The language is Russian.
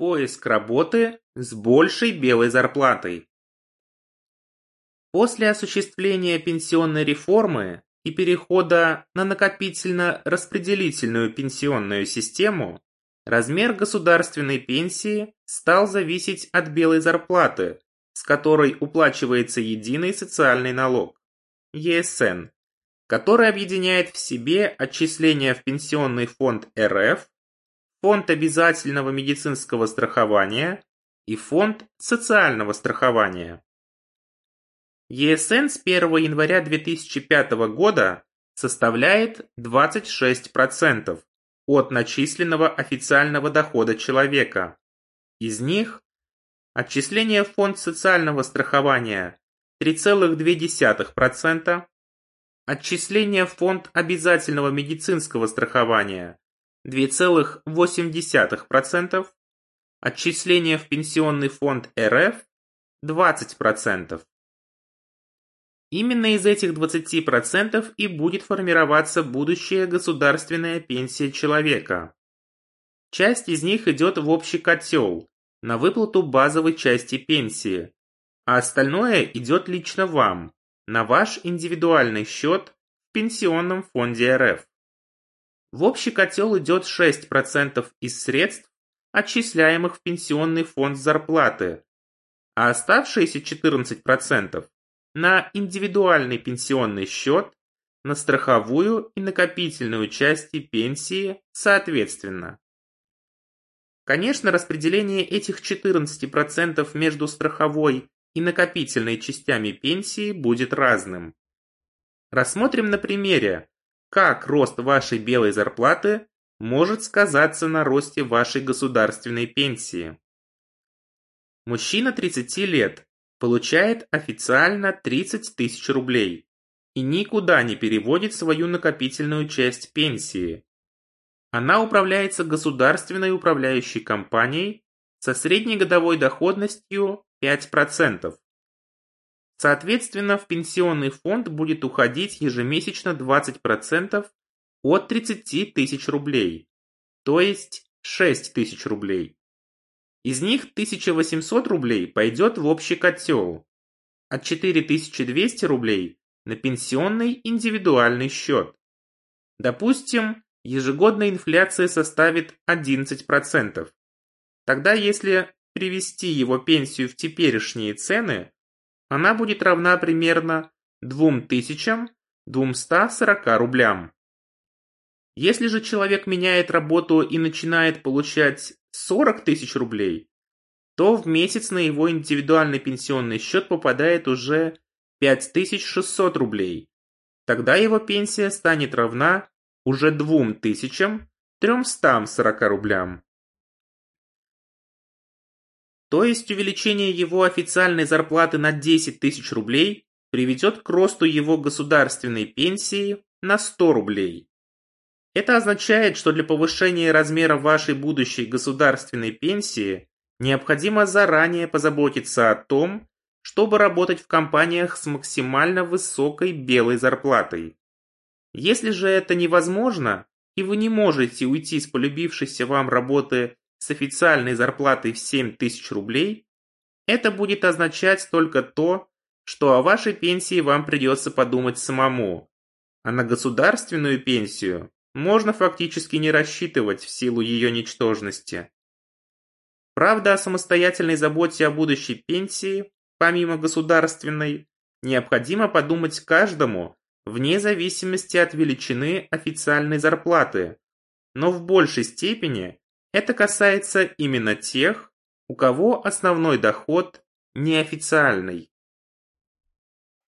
Поиск работы с большей белой зарплатой. После осуществления пенсионной реформы и перехода на накопительно-распределительную пенсионную систему, размер государственной пенсии стал зависеть от белой зарплаты, с которой уплачивается единый социальный налог – ЕСН, который объединяет в себе отчисления в Пенсионный фонд РФ Фонд обязательного медицинского страхования и Фонд социального страхования. ЕСН с 1 января 2005 года составляет 26% от начисленного официального дохода человека. Из них отчисление в Фонд социального страхования 3,2%, отчисление в Фонд обязательного медицинского страхования 2,8%, отчисления в Пенсионный фонд РФ 20%. Именно из этих 20% и будет формироваться будущая государственная пенсия человека. Часть из них идет в общий котел, на выплату базовой части пенсии, а остальное идет лично вам, на ваш индивидуальный счет в Пенсионном фонде РФ. В общий котел идет 6% из средств, отчисляемых в пенсионный фонд зарплаты, а оставшиеся 14% на индивидуальный пенсионный счет, на страховую и накопительную части пенсии соответственно. Конечно, распределение этих 14% между страховой и накопительной частями пенсии будет разным. Рассмотрим на примере, как рост вашей белой зарплаты может сказаться на росте вашей государственной пенсии. Мужчина 30 лет получает официально 30 тысяч рублей и никуда не переводит свою накопительную часть пенсии. Она управляется государственной управляющей компанией со средней годовой доходностью 5%. Соответственно, в пенсионный фонд будет уходить ежемесячно 20% от 30 тысяч рублей, то есть 6 тысяч рублей. Из них 1800 рублей пойдет в общий котел, а 4200 рублей на пенсионный индивидуальный счет. Допустим, ежегодная инфляция составит 11%. Тогда если привести его пенсию в теперешние цены, она будет равна примерно 2240 рублям. Если же человек меняет работу и начинает получать 40 тысяч рублей, то в месяц на его индивидуальный пенсионный счет попадает уже 5600 рублей. Тогда его пенсия станет равна уже 2340 рублям. То есть увеличение его официальной зарплаты на 10 тысяч рублей приведет к росту его государственной пенсии на 100 рублей. Это означает, что для повышения размера вашей будущей государственной пенсии необходимо заранее позаботиться о том, чтобы работать в компаниях с максимально высокой белой зарплатой. Если же это невозможно, и вы не можете уйти с полюбившейся вам работы с официальной зарплатой в 7 тысяч рублей, это будет означать только то, что о вашей пенсии вам придется подумать самому, а на государственную пенсию можно фактически не рассчитывать в силу ее ничтожности. Правда, о самостоятельной заботе о будущей пенсии, помимо государственной, необходимо подумать каждому, вне зависимости от величины официальной зарплаты, но в большей степени это касается именно тех, у кого основной доход неофициальный.